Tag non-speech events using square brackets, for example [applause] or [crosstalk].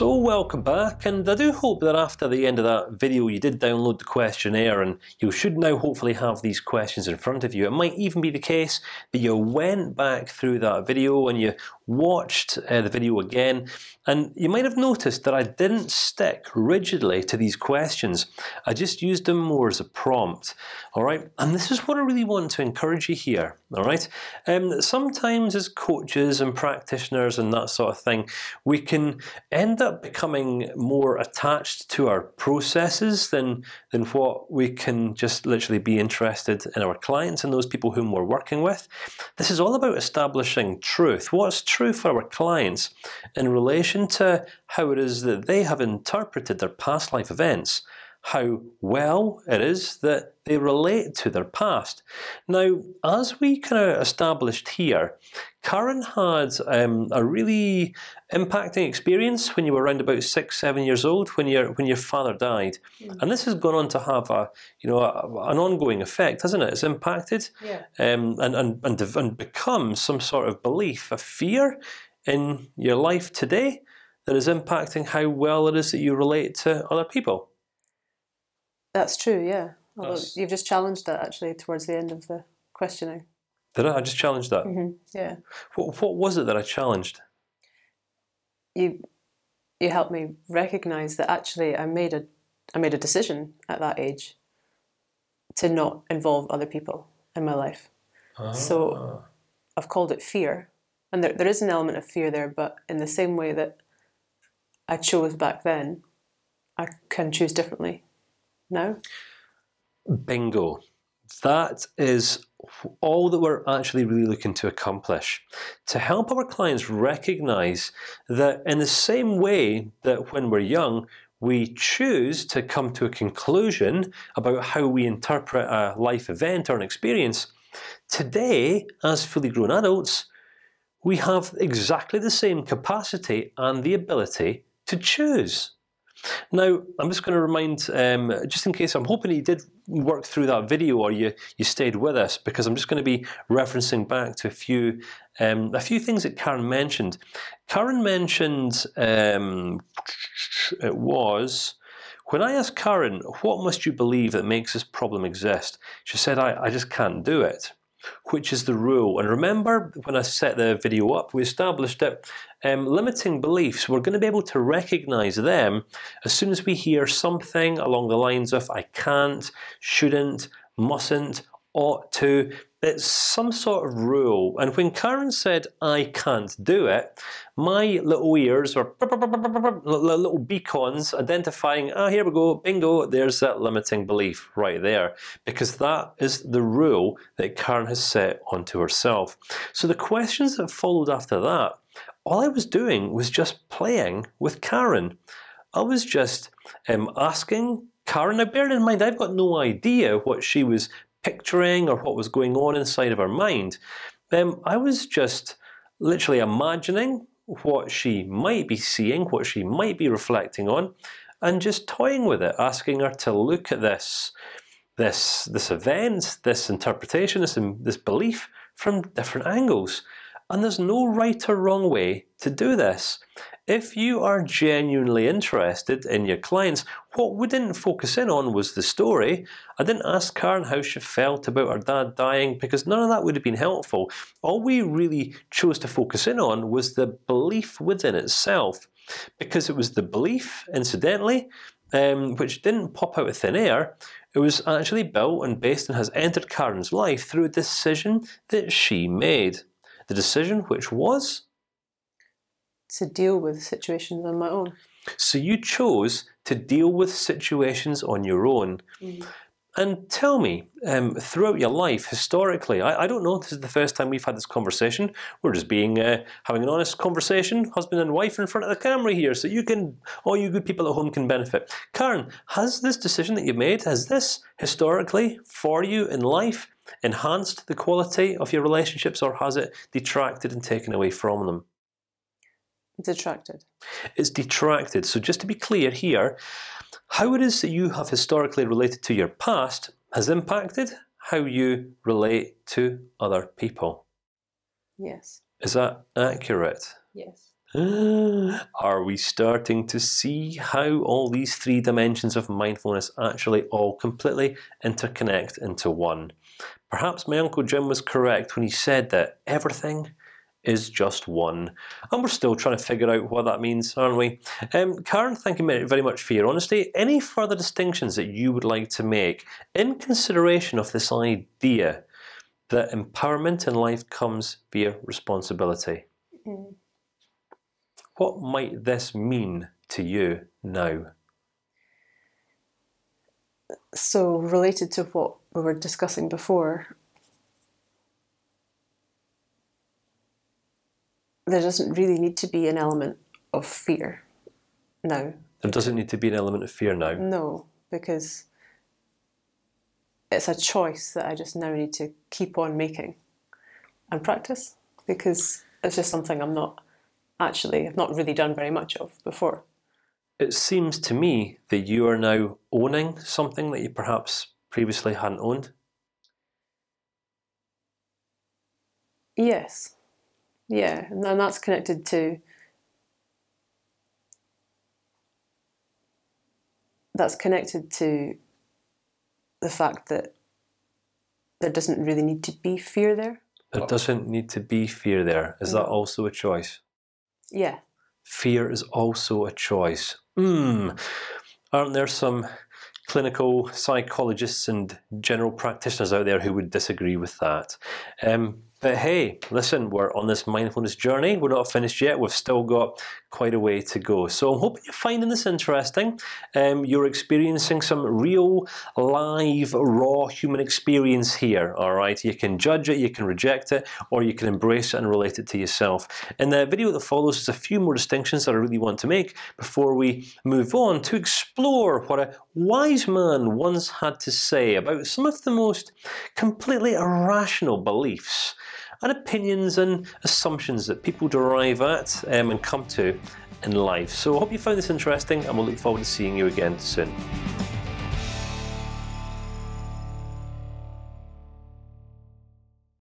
So welcome back, and I do hope that after the end of that video you did download the questionnaire, and you should now hopefully have these questions in front of you. It might even be the case that you went back through that video and you watched uh, the video again, and you might have noticed that I didn't stick rigidly to these questions. I just used them more as a prompt. All right, and this is what I really want to encourage you here. All right, um, sometimes as coaches and practitioners and that sort of thing, we can end up becoming more attached to our processes than than what we can just literally be interested in our clients and those people whom we're working with. This is all about establishing truth. What's true for our clients in relation to how it is that they have interpreted their past life events how well it is that they relate to their past. Now, as we kind of established here, Karen had um, a really impacting experience when you were around about six, seven years old when your when your father died, mm. and this has gone on to have a you know a, an ongoing effect, hasn't it? It's impacted, yeah. um, and and and and become some sort of belief, a fear in your life today that is impacting how well it is that you relate to other people. That's true. Yeah. Although you've just challenged that actually towards the end of the questioning. Did I? I just challenged that. Mm -hmm. Yeah. What What was it that I challenged? You you helped me recognize that actually I made a I made a decision at that age to not involve other people in my life. Ah. So I've called it fear, and there there is an element of fear there, but in the same way that I chose back then, I can choose differently no. Bingo. That is all that we're actually really looking to accomplish. To help our clients recognize that in the same way that when we're young, we choose to come to a conclusion about how we interpret a life event or an experience. Today, as fully grown adults, we have exactly the same capacity and the ability to choose. Now, I'm just going to remind, um, just in case I'm hoping you did work through that video or you you stayed with us, because I'm just going to be referencing back to a few um, a few things that Karen mentioned. Karen mentioned um, it was. When I asked Karen, "What must you believe that makes this problem exist?" She said, "I, I just can't do it." Which is the rule. And remember, when I set the video up, we established that um, limiting beliefs, we're going to be able to recognize them as soon as we hear something along the lines of "I can't," "shouldn't," "mustn't," ought to. It's some sort of rule. And when Karen said "I can't do it," my little ears were little beacons identifying. Ah, here we go, bingo. There's that limiting belief right there, because that is the rule that Karen has set onto herself. So the questions that followed after that, all I was doing was just playing with Karen. I was just um, asking Karen. Now, bear in mind, I've got no idea what she was picturing or what was going on inside of her mind. Um, I was just literally imagining what she might be seeing, what she might be reflecting on, and just toying with it, asking her to look at this, this, this event, this interpretation, this this belief from different angles. And there's no right or wrong way to do this. If you are genuinely interested in your clients, what we didn't focus in on was the story. I didn't ask Karen how she felt about her dad dying because none of that would have been helpful. All we really chose to focus in on was the belief within itself, because it was the belief, incidentally, um, which didn't pop out of thin air. It was actually built and based and has entered Karen's life through a decision that she made. The decision, which was to deal with situations on my own. So you chose to deal with situations on your own. Mm. And tell me, um, throughout your life, historically, I, I, don't know. This is the first time we've had this conversation. We're just being uh, having an honest conversation, husband and wife, in front of the camera here, so you can, all you good people at home, can benefit. Karen, has this decision that you made, has this historically for you in life enhanced the quality of your relationships, or has it detracted and taken away from them? Detracted. It's detracted. So just to be clear here, how it is that you have historically related to your past has impacted how you relate to other people. Yes. Is that accurate? Yes. [gasps] Are we starting to see how all these three dimensions of mindfulness actually all completely interconnect into one? Perhaps my uncle Jim was correct when he said that everything is just one, and we're still trying to figure out what that means, aren't we? Um, Karen, thank you very much for your honesty. Any further distinctions that you would like to make in consideration of this idea that empowerment in life comes via responsibility? Mm. What might this mean to you now? So, related to what we were discussing before, there doesn't really need to be an element of fear now. There doesn't need to be an element of fear now. No, because it's a choice that I just now need to keep on making and practice because it's just something I'm not actually I've not really done very much of before. It seems to me that you are now owning something that you perhaps previously hadn't owned. Yes, yeah, and that's connected to that's connected to the fact that there doesn't really need to be fear there. There doesn't need to be fear there. Is that also a choice? Yeah. Fear is also a choice. Hmm. Aren't there some clinical psychologists and general practitioners out there who would disagree with that? Um, but hey, listen, we're on this mindfulness journey. We're not finished yet. We've still got quite a way to go. So I'm hoping you're finding this interesting. Um, you're experiencing some real, live, raw human experience here. All right, you can judge it, you can reject it, or you can embrace it and relate it to yourself. In the video that follows, there's a few more distinctions that I really want to make before we move on to explore what a wise man once had to say about some of the most completely irrational beliefs and opinions and assumptions that people derive at um, and come to in life. So I hope you found this interesting, and we'll look forward to seeing you again soon.